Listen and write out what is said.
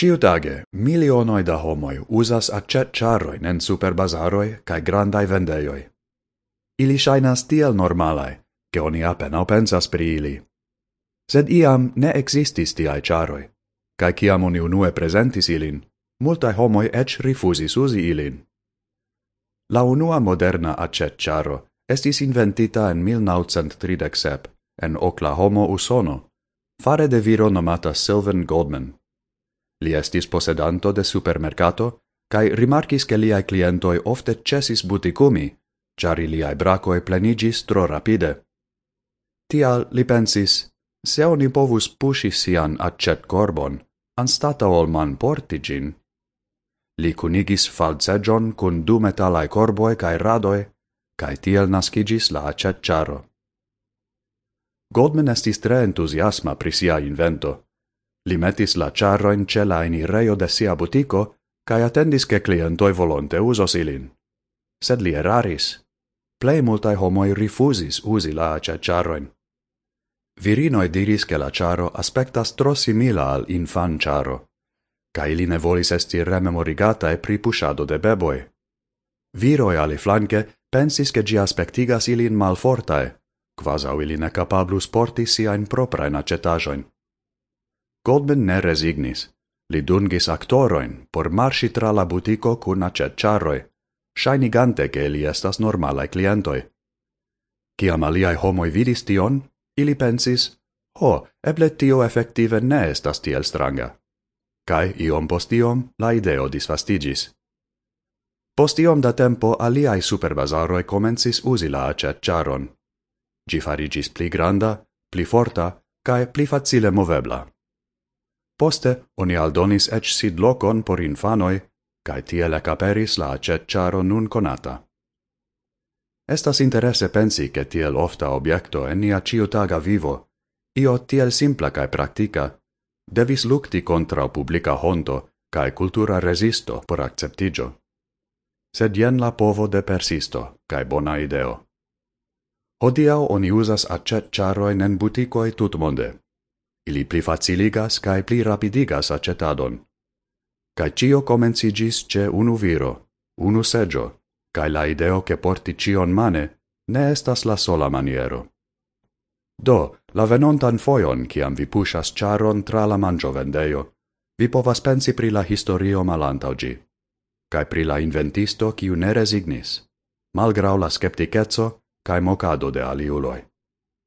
Ciutage, milionoi da homoi usas accet charoin en superbazaroi cae grandai vendeioi. Ili shainas tiel normalae, che oni apenau pensas pri ili. Sed iam ne existis tiai charoi, cae ciam oni unue presentis ilin, multae homoi ec rifusis usi ilin. La unua moderna accet charo estis inventita en 1937 en Oklahoma, Usono, fare de viro nomata Sylvan Goldman, Li estis posedanto de supermercato, cae rimarcis che liai clientoi ofte cesis buticumi, char iliai bracoi plenigis tro rapide. Tial li pensis, se oni povus pushi sian accet corbon, anstata ol man portigin. Li cunigis falcegion cun du metalae corboe cae radoe, cae tiel nascigis la accet charo. Goldman estis tre entusiasma pri sia invento, Li metis la charroin ce la ireo de sia butico, cae attendis che clientoi volonte usos ilin. Sed li eraris. Plei multae homoi rifusis usi la ace charroin. Virinoi diris che la charro aspectas tro simila al infan charro, ca ili ne volis esti rememorigatae pri pusado de beboi. Viroi ali flanque pensis che gi aspectigas ilin malfortae, quasau ili ne capablus porti siain proprain acetajoin. Goldman ne resignis. Li dungis actoroin por marsi tra la butiko acet charroi, shainigante che li estas normalae clientoi. Ciam aliai homoi vidis tion, ili pensis, ho, eble tio effective ne estas tiel stranga. Cai, iom post iom la ideo disfastigis. Post iom da tempo aliai superbazaroi komencis usi la aĉetĉaron. Gi farigis pli granda, pli forta cae pli facile movebla. Poste oni aldonis ec sid locon por infanoi, cae tiel ec aperis la acetciaro nun conata. Estas interesse pensi che tiel ofta obiecto en nia ciutaga vivo, io tiel simpla cae practica, devis lucti contra publica honto cae cultura resisto por acceptigio. Sed jen la povo de persisto cae bona ideo. Hodiau oni usas accet charoin en buticoi tutmonde. Ili pli faciligas cae pli rapidigas acetadon. Cae cio comencigis ce unu viro, unu seggio, cae la ideo che porti cion mane ne estas la sola maniero. Do, la venontan foion, ciam vi pushas charon tra la mangio vendeio, vi povas pensi pri la historio malantaugi, cae pri la inventisto ciu ne resignis, malgrau la skepticetso cae mocado de aliuloi.